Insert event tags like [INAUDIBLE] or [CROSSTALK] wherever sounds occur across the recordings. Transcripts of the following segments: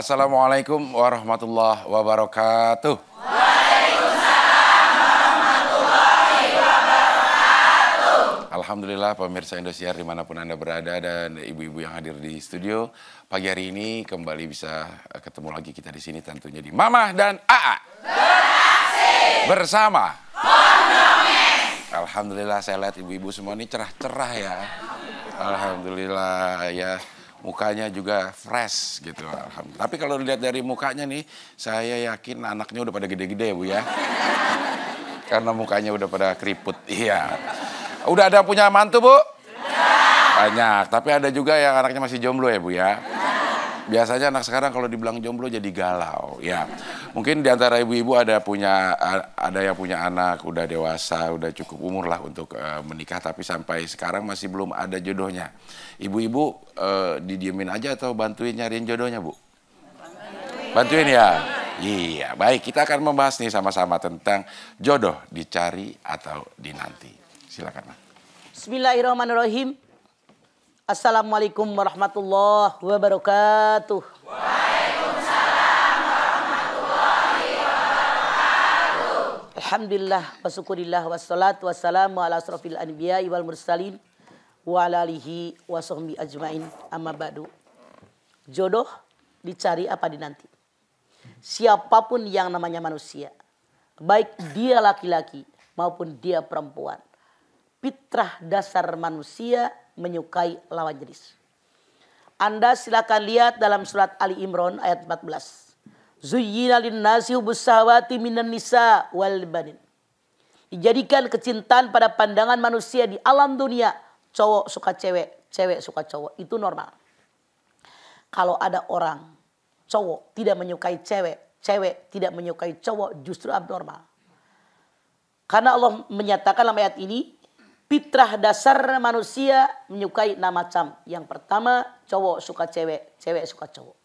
Assalamualaikum warahmatullahi wabarakatuh. Alhamdulillah pemirsa Indosiar di mana pun Anda berada dan ibu-ibu yang hadir di studio. Pagi hari ini kembali bisa ketemu lagi kita di sini tentunya di Mama dan AA. Bersama. Alhamdulillah saya lihat ibu-ibu semua ini cerah-cerah ya. Alhamdulillah ya mukanya juga fresh gitu. Tapi kalau dilihat dari mukanya nih, saya yakin anaknya udah pada gede-gede ya Bu ya. [LAUGHS] Karena mukanya udah pada keriput. Iya. Udah ada punya mantu Bu? Banyak. Tapi ada juga yang anaknya masih jomblo ya Bu ya. Biasanya anak sekarang kalau dibilang jomblo jadi galau, ya. Mungkin di antara ibu-ibu ada punya ada yang punya anak udah dewasa, udah cukup umur lah untuk uh, menikah tapi sampai sekarang masih belum ada jodohnya. Ibu-ibu uh, didiemin aja atau bantuin nyariin jodohnya, Bu? Bantuin ya? Iya, baik. Kita akan membahas nih sama-sama tentang jodoh dicari atau dinanti. Silakan. Bismillahirrahmanirrahim. Assalamualaikum warahmatullahi wabarakatuh. Waalaikumsalam warahmatullahi wabarakatuh. Alhamdulillah wa syukurillah wassalatu wassalamu ala asrafil anbiya wal mursalin wa ala alihi wa sahbihi ajmain amma ba'du. Jodoh dicari apa dinanti. Siapa pun yang namanya manusia, baik dia laki-laki maupun dia perempuan, fitrah dasar manusia menyukai lawan jenis. Anda silakan lihat dalam surat Ali Imran ayat 14. Zuyyina linnasi hubusawati minan nisa wal banin. Dijadikan kecintaan pada pandangan manusia di alam dunia. Cowok suka cewek, cewek suka cowok. Itu normal. Kalau ada orang cowok tidak menyukai cewek, cewek tidak menyukai cowok justru abnormal. Karena Allah menyatakan dalam ayat ini Fitrah dasar manusia menyukai nama macam. Yang pertama, cowok suka cewek, cewek suka cowok.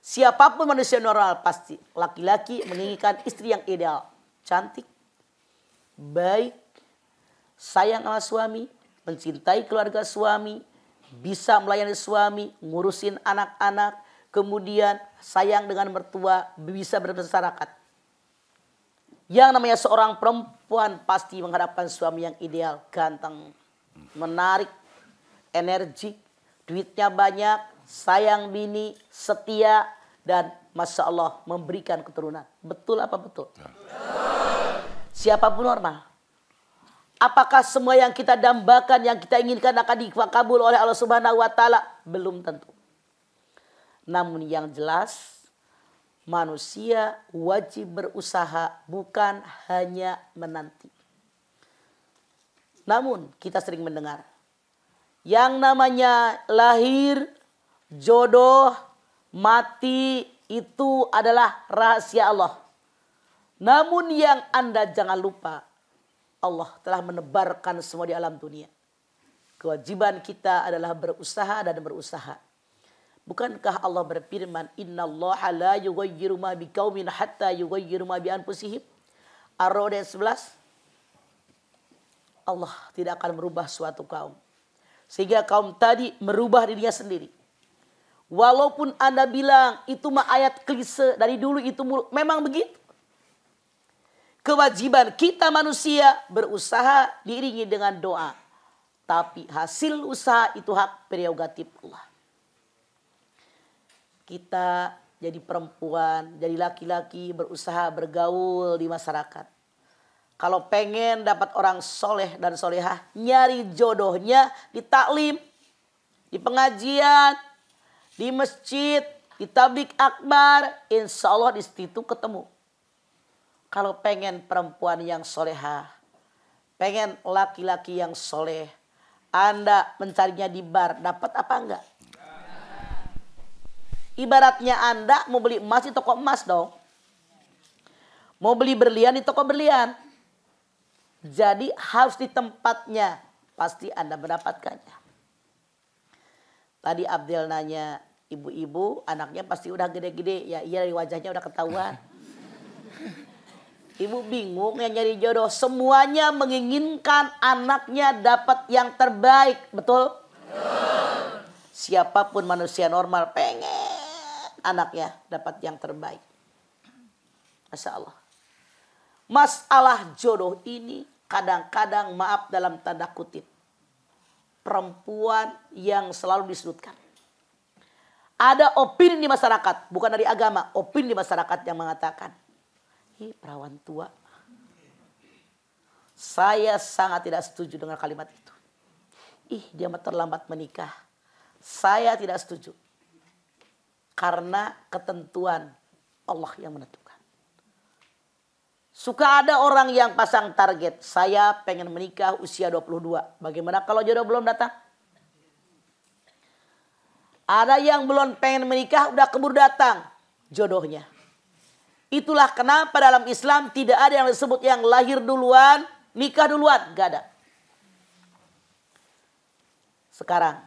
Siapa pun manusia normal pasti laki-laki menginginkan istri yang ideal, cantik, baik, sayang sama suami, mencintai keluarga suami, bisa melayani suami, ngurusin anak-anak, kemudian sayang dengan mertua, bisa bermasyarakat. Yang namanya seorang perempuan pasti mengharapkan suami yang ideal, ganteng, menarik, energi, duitnya banyak, sayang bini, setia, dan Masya Allah memberikan keturunan. Betul apa betul? betul. Siapa pun normal. Apakah semua yang kita dambakan, yang kita inginkan akan dikabul oleh Allah Subhanahu wa taala? Belum tentu. Namun yang jelas manusia wajib berusaha bukan hanya menanti. Namun kita sering mendengar yang namanya lahir, jodoh, mati itu adalah rahasia Allah. Namun yang Anda jangan lupa Allah telah menebarkan semua di alam dunia. Kewajiban kita adalah berusaha dan berusaha Bukankah Allah berfirman, Inna Allah la yughayyiru ma hatta yughayyiru ma bi anfusihim? Ar-Ra'd 11. Allah tidak akan merubah suatu kaum. Sehingga kaum tadi merubah dirinya sendiri. Walaupun Anda bilang itu mah ayat klise dari dulu itu memang begitu. Kewajiban kita manusia berusaha diiringi dengan doa. Tapi hasil usaha itu hak prerogatif Allah kita jadi perempuan, jadi laki-laki berusaha bergaul di masyarakat. Kalau pengen dapat orang soleh dan solehah, nyari jodohnya di taklim, di pengajian, di masjid, di tablik akbar, insya Allah di situ ketemu. Kalau pengen perempuan yang solehah, pengen laki-laki yang soleh, Anda mencarinya di bar, dapat apa enggak? Ibaratnya Anda mau beli emas di toko emas dong. Mau beli berlian di toko berlian. Jadi harus di tempatnya. Pasti Anda mendapatkannya. Tadi Abdel nanya, ibu-ibu anaknya pasti udah gede-gede. Ya iya dari wajahnya udah ketahuan. Ibu bingung yang nyari jodoh. Semuanya menginginkan anaknya dapat yang terbaik. Betul? Betul. Siapa pun manusia normal pengen anaknya dapat yang terbaik. Masya Allah. Masalah jodoh ini kadang-kadang maaf dalam tanda kutip. Perempuan yang selalu disudutkan. Ada opini di masyarakat, bukan dari agama, opini di masyarakat yang mengatakan, Ih, perawan tua. Saya sangat tidak setuju dengan kalimat itu. Ih, dia terlambat menikah. Saya tidak setuju. Karena ketentuan Allah yang menentukan. Suka ada orang yang pasang target, saya pengen menikah usia 22. Bagaimana kalau jodoh belum datang? Ada yang belum pengen menikah, udah keburu datang jodohnya. Itulah kenapa dalam Islam tidak ada yang disebut yang lahir duluan, nikah duluan. Gak ada. Sekarang,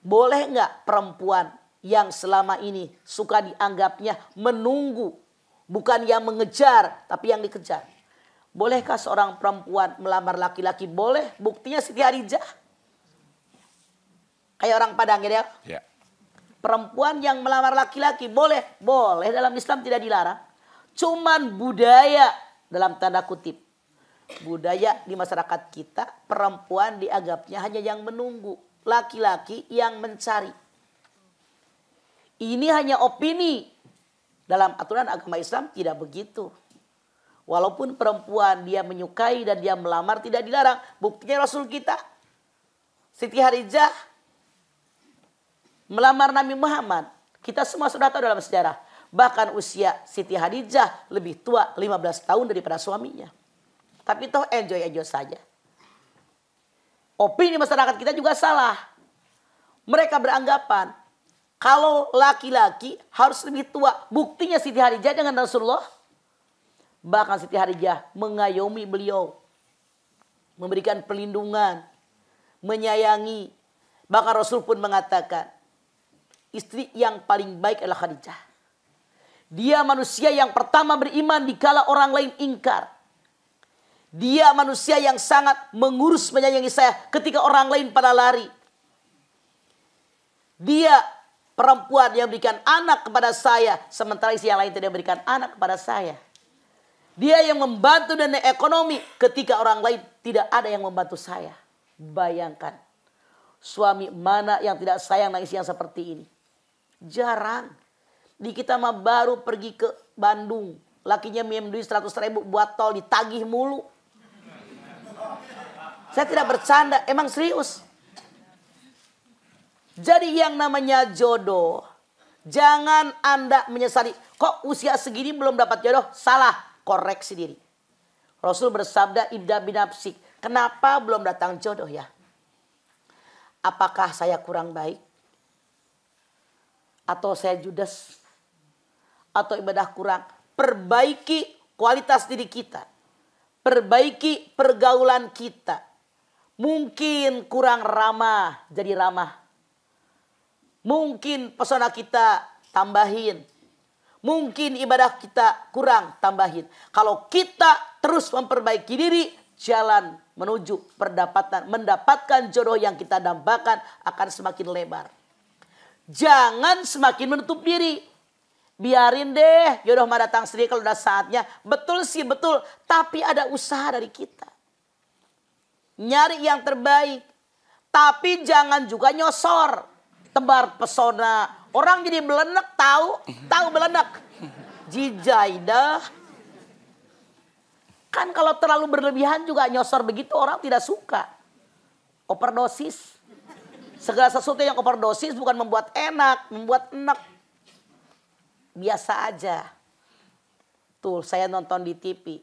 boleh nggak perempuan yang selama ini suka dianggapnya menunggu Bukan yang mengejar, tapi yang dikejar. Bolehkah seorang perempuan melamar laki-laki? Boleh. Buktinya Siti Harijah. Kayak orang Padang gitu ya. ya. Perempuan yang melamar laki-laki boleh. Boleh dalam Islam tidak dilarang. Cuman budaya dalam tanda kutip. Budaya di masyarakat kita perempuan dianggapnya hanya yang menunggu. Laki-laki yang mencari. Ini hanya opini dalam aturan agama Islam tidak begitu. Walaupun perempuan dia menyukai dan dia melamar tidak dilarang. Buktinya Rasul kita. Siti Harijah melamar Nabi Muhammad. Kita semua sudah tahu dalam sejarah. Bahkan usia Siti Hadijah lebih tua 15 tahun daripada suaminya. Tapi toh enjoy-enjoy saja. Opini masyarakat kita juga salah. Mereka beranggapan kalau laki-laki harus lebih tua. Buktinya Siti Harijah dengan Rasulullah. Bahkan Siti Harijah mengayomi beliau. Memberikan perlindungan. Menyayangi. Bahkan Rasul pun mengatakan. Istri yang paling baik adalah Khadijah. Dia manusia yang pertama beriman dikala orang lain ingkar. Dia manusia yang sangat mengurus menyayangi saya ketika orang lain pada lari. Dia perempuan yang berikan anak kepada saya. Sementara istri yang lain tidak berikan anak kepada saya. Dia yang membantu dan ekonomi ketika orang lain tidak ada yang membantu saya. Bayangkan. Suami mana yang tidak sayang dengan yang seperti ini. Jarang. Di kita mah baru pergi ke Bandung. Lakinya minjem duit 100 ribu buat tol ditagih mulu. Saya tidak bercanda, emang serius. Jadi yang namanya jodoh, jangan Anda menyesali. Kok usia segini belum dapat jodoh? Salah, koreksi diri. Rasul bersabda ibda binapsik. Kenapa belum datang jodoh ya? Apakah saya kurang baik? Atau saya judes? Atau ibadah kurang? Perbaiki kualitas diri kita. Perbaiki pergaulan kita. Mungkin kurang ramah, jadi ramah Mungkin pesona kita tambahin. Mungkin ibadah kita kurang tambahin. Kalau kita terus memperbaiki diri, jalan menuju perdapatan, mendapatkan jodoh yang kita dambakan akan semakin lebar. Jangan semakin menutup diri. Biarin deh jodoh mah datang sendiri kalau udah saatnya. Betul sih betul, tapi ada usaha dari kita. Nyari yang terbaik. Tapi jangan juga nyosor tebar pesona. Orang jadi belenek tahu, tahu belenek. Jijai dah. Kan kalau terlalu berlebihan juga nyosor begitu orang tidak suka. Overdosis. Segala sesuatu yang overdosis bukan membuat enak, membuat enak. Biasa aja. Tuh saya nonton di TV.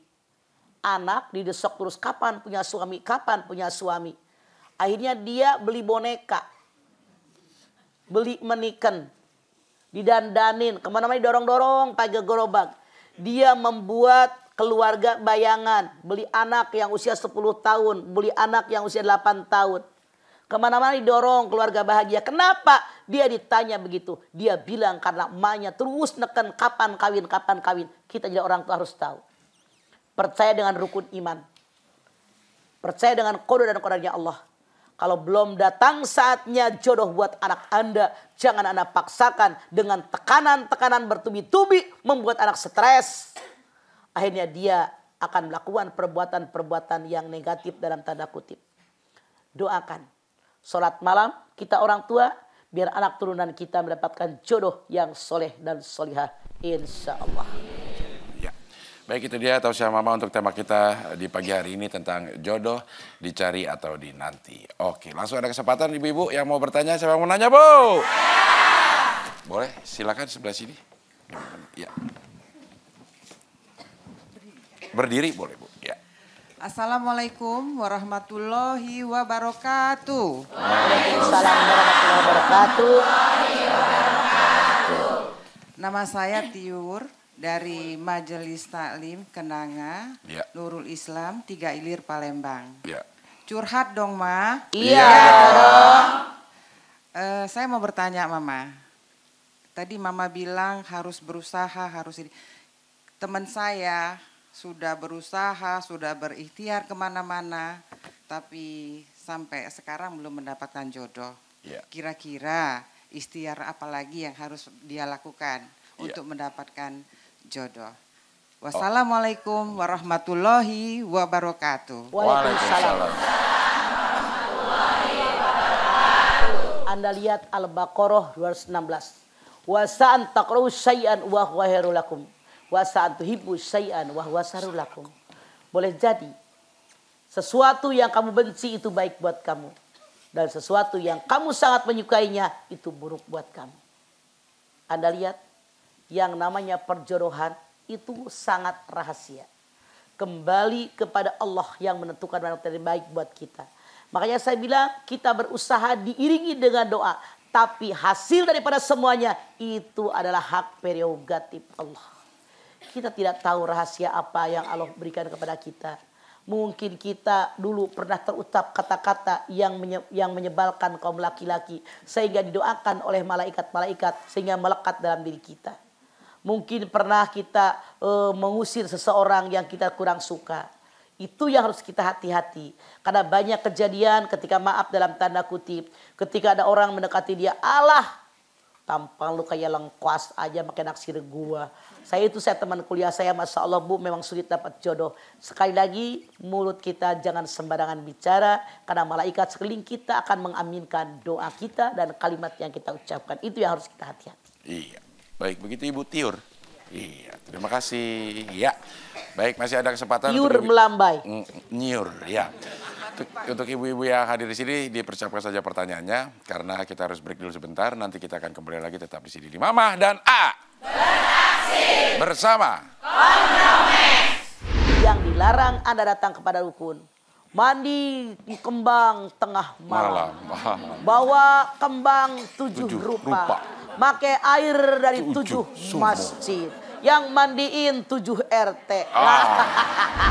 Anak didesok terus kapan punya suami, kapan punya suami. Akhirnya dia beli boneka beli meniken, didandanin, ke mana-mana didorong-dorong pakai gerobak. Dia membuat keluarga bayangan, beli anak yang usia 10 tahun, beli anak yang usia 8 tahun. Ke mana-mana didorong keluarga bahagia. Kenapa? Dia ditanya begitu. Dia bilang karena emaknya terus neken kapan kawin, kapan kawin. Kita jadi orang tua harus tahu. Percaya dengan rukun iman. Percaya dengan kode dan kodenya Allah. Kalau belum datang saatnya jodoh buat anak Anda, jangan Anda paksakan dengan tekanan-tekanan bertubi-tubi membuat anak stres. Akhirnya dia akan melakukan perbuatan-perbuatan yang negatif dalam tanda kutip. Doakan. Sholat malam kita orang tua biar anak turunan kita mendapatkan jodoh yang soleh dan solihah. Insya Allah. Baik itu dia tausiah mama untuk tema kita di pagi hari ini tentang jodoh dicari atau dinanti. Oke, langsung ada kesempatan ibu-ibu yang mau bertanya. Siapa yang mau nanya, Bu? Boleh, silakan sebelah sini. Ya. Berdiri boleh, Bu. Ya. Assalamualaikum warahmatullahi wabarakatuh. Waalaikumsalam warahmatullahi wabarakatuh. Nama saya Tiur dari Majelis Taklim Kenanga, Ya. Nurul Islam, Tiga Ilir, Palembang. Ya. Curhat dong, Ma. Iya. Eh, saya mau bertanya, Mama. Tadi Mama bilang harus berusaha, harus ini. Teman saya sudah berusaha, sudah berikhtiar ke mana-mana, tapi sampai sekarang belum mendapatkan jodoh. Ya. Kira-kira ikhtiar apa lagi yang harus dia lakukan Ya. untuk mendapatkan jodoh? Wassalamualaikum warahmatullahi wabarakatuh. Waalaikumsalam. Anda lihat Al-Baqarah 216. Wa sa'an taqra'u syai'an wa huwa khairul lakum. Wa sa'an tuhibbu syai'an wa huwa syarrul lakum. Boleh jadi sesuatu yang kamu benci itu baik buat kamu. Dan sesuatu yang kamu sangat menyukainya itu buruk buat kamu. Anda lihat yang namanya perjodohan itu sangat rahasia. Kembali kepada Allah yang menentukan mana terbaik buat kita. Makanya saya bilang kita berusaha diiringi dengan doa. Tapi hasil daripada semuanya itu adalah hak prerogatif Allah. Kita tidak tahu rahasia apa yang Allah berikan kepada kita. Mungkin kita dulu pernah terucap kata-kata yang menye- yang menyebalkan kaum laki-laki sehingga didoakan oleh malaikat-malaikat sehingga melekat dalam diri kita. Mungkin pernah kita eh, mengusir seseorang yang kita kurang suka. Itu yang harus kita hati-hati. Karena banyak kejadian ketika maaf dalam tanda kutip. Ketika ada orang mendekati dia, Allah tampang lu kayak lengkuas aja makin naksir gua. Saya itu saya teman kuliah saya, Masya Allah Bu memang sulit dapat jodoh. Sekali lagi mulut kita jangan sembarangan bicara. Karena malaikat sekeliling kita akan mengaminkan doa kita dan kalimat yang kita ucapkan. Itu yang harus kita hati-hati. Iya. Baik, begitu Ibu Tiur. Iya, terima kasih. Ya. Baik, masih ada kesempatan Tiur untuk ibu- melambai. Mm, Nyiur, ya. Untuk, untuk ibu-ibu yang hadir di sini dipersiapkan saja pertanyaannya karena kita harus break dulu sebentar. Nanti kita akan kembali lagi tetap di sini di Mama dan A. Bersama. Yang dilarang Anda datang kepada dukun. Mandi kembang tengah malam. Malam. [LAUGHS] Bawa kembang tujuh, Tujuh rupa. rupa. Pakai air dari Tujuh tujuh, masjid. Yang mandiin tujuh RT. Ah. [LAUGHS]